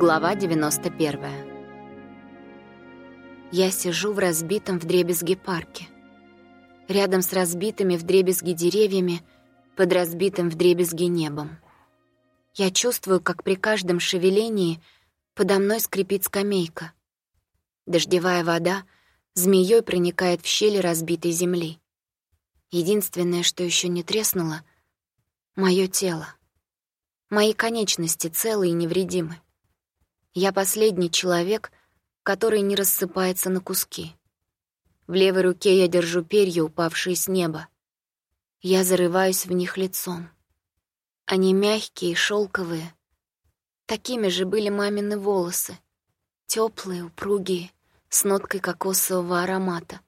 Глава 91. Я сижу в разбитом вдребезги парке. Рядом с разбитыми вдребезги деревьями, под разбитым вдребезги небом. Я чувствую, как при каждом шевелении подо мной скрипит скамейка. Дождевая вода змеей проникает в щели разбитой земли. Единственное, что еще не треснуло — мое тело. Мои конечности целы и невредимы. Я последний человек, который не рассыпается на куски. В левой руке я держу перья, упавшие с неба. Я зарываюсь в них лицом. Они мягкие, шелковые. Такими же были мамины волосы. теплые, упругие, с ноткой кокосового аромата.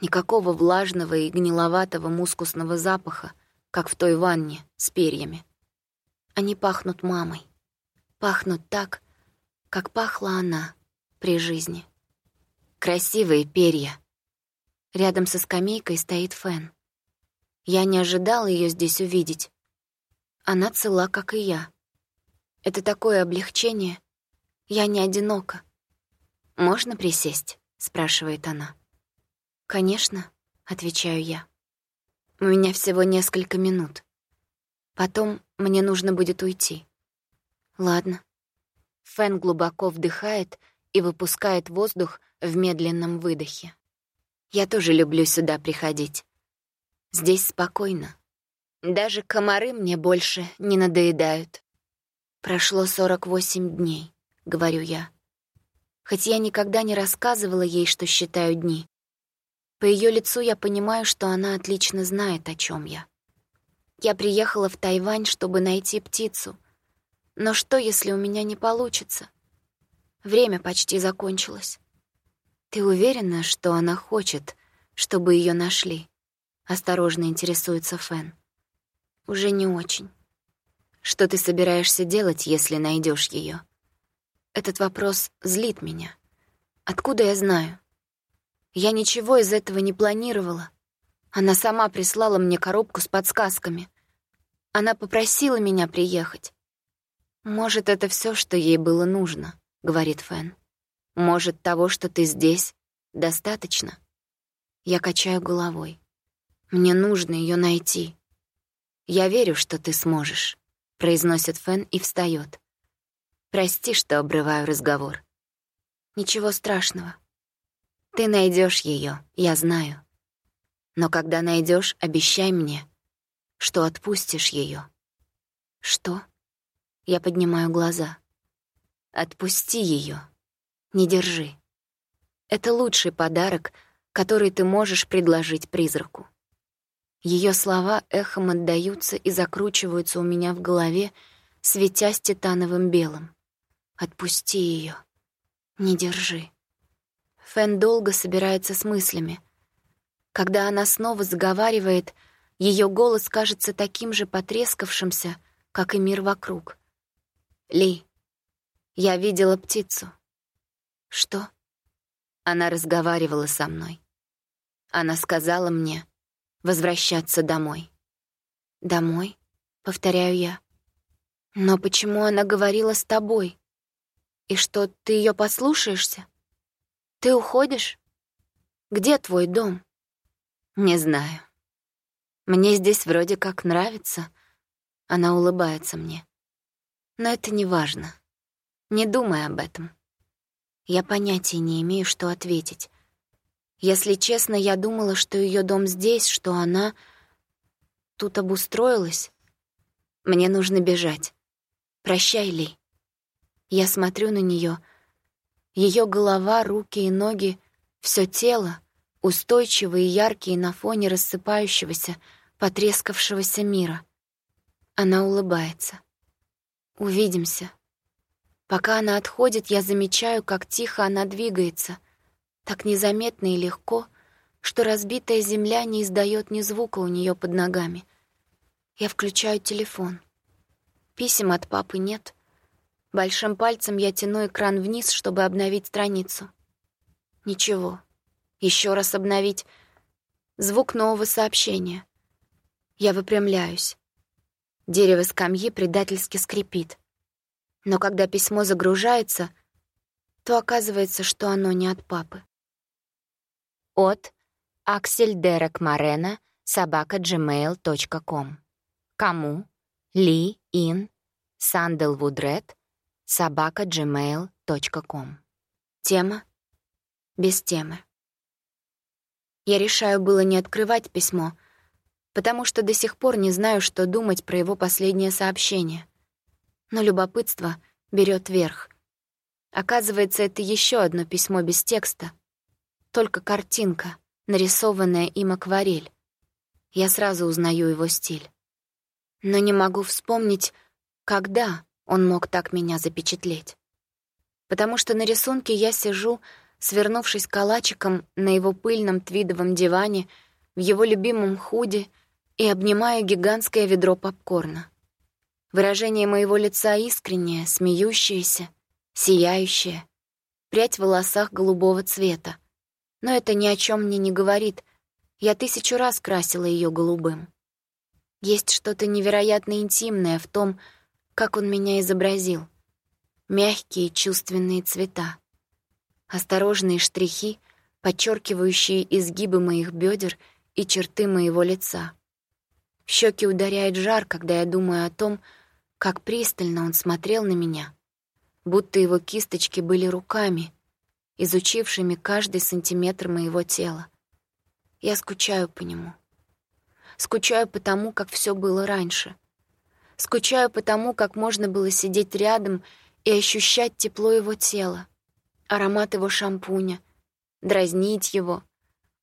Никакого влажного и гниловатого мускусного запаха, как в той ванне с перьями. Они пахнут мамой. Пахнут так, как пахла она при жизни. Красивые перья. Рядом со скамейкой стоит Фен. Я не ожидала ее здесь увидеть. Она цела, как и я. Это такое облегчение. Я не одинока. «Можно присесть?» — спрашивает она. «Конечно», — отвечаю я. «У меня всего несколько минут. Потом мне нужно будет уйти». «Ладно». Фэн глубоко вдыхает и выпускает воздух в медленном выдохе. Я тоже люблю сюда приходить. Здесь спокойно. Даже комары мне больше не надоедают. Прошло 48 дней, говорю я. Хоть я никогда не рассказывала ей, что считаю дни. По ее лицу я понимаю, что она отлично знает, о чем я. Я приехала в Тайвань, чтобы найти птицу — но что, если у меня не получится? Время почти закончилось. Ты уверена, что она хочет, чтобы ее нашли? Осторожно интересуется Фэн. Уже не очень. Что ты собираешься делать, если найдешь ее? Этот вопрос злит меня. Откуда я знаю? Я ничего из этого не планировала. Она сама прислала мне коробку с подсказками. Она попросила меня приехать. «Может, это все, что ей было нужно», — говорит Фэн. «Может, того, что ты здесь, достаточно?» Я качаю головой. «Мне нужно ее найти». «Я верю, что ты сможешь», — произносит Фэн и встает. «Прости, что обрываю разговор». «Ничего страшного. Ты найдешь ее, я знаю. Но когда найдешь, обещай мне, что отпустишь ее. «Что?» Я поднимаю глаза. Отпусти ее. Не держи. Это лучший подарок, который ты можешь предложить призраку. Ее слова эхом отдаются и закручиваются у меня в голове, светясь титановым белым. Отпусти ее. Не держи. Фэн долго собирается с мыслями. Когда она снова заговаривает, ее голос кажется таким же потрескавшимся, как и мир вокруг. Ли, я видела птицу. Что? Она разговаривала со мной. Она сказала мне возвращаться домой. Домой? Повторяю я. Но почему она говорила с тобой? И что, ты ее послушаешься? Ты уходишь? Где твой дом? Не знаю. Мне здесь вроде как нравится. Она улыбается мне. Но это не важно. Не думай об этом. Я понятия не имею, что ответить. Если честно, я думала, что ее дом здесь, что она тут обустроилась. Мне нужно бежать. Прощай, Ли. Я смотрю на нее. Ее голова, руки и ноги, все тело, устойчивые и яркие на фоне рассыпающегося, потрескавшегося мира. Она улыбается. Увидимся. Пока она отходит, я замечаю, как тихо она двигается, так незаметно и легко, что разбитая земля не издает ни звука у нее под ногами. Я включаю телефон. Писем от папы нет. Большим пальцем я тяну экран вниз, чтобы обновить страницу. Ничего. Еще раз обновить. Звук нового сообщения. Я выпрямляюсь. Дерево скамьи предательски скрипит. Но когда письмо загружается, то оказывается, что оно не от папы. От Аксель Дерек Марена, собака gmail.com. Кому? Ли Ин Санделвудред, собака gmail.com. Тема? Без темы. Я решаю было не открывать письмо, потому что до сих пор не знаю, что думать про его последнее сообщение. Но любопытство берет верх. Оказывается, это еще одно письмо без текста. Только картинка, нарисованная им акварель. Я сразу узнаю его стиль. Но не могу вспомнить, когда он мог так меня запечатлеть. Потому что на рисунке я сижу, свернувшись калачиком на его пыльном твидовом диване, в его любимом худе и обнимая гигантское ведро попкорна. Выражение моего лица искреннее, смеющееся, сияющее, прядь в волосах голубого цвета. Но это ни о чем мне не говорит. Я тысячу раз красила ее голубым. Есть что-то невероятно интимное в том, как он меня изобразил. Мягкие чувственные цвета. Осторожные штрихи, подчеркивающие изгибы моих бедер и черты моего лица. Щеки ударяет жар, когда я думаю о том, как пристально он смотрел на меня, будто его кисточки были руками, изучившими каждый сантиметр моего тела. Я скучаю по нему. Скучаю по тому, как все было раньше — Скучаю по тому, как можно было сидеть рядом и ощущать тепло его тела, аромат его шампуня, дразнить его,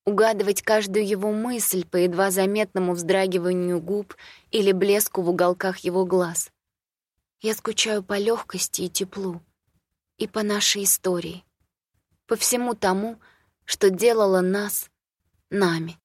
угадывать каждую его мысль по едва заметному вздрагиванию губ или блеску в уголках его глаз. Я скучаю по легкости и теплу, и по нашей истории, по всему тому, что делало нас нами.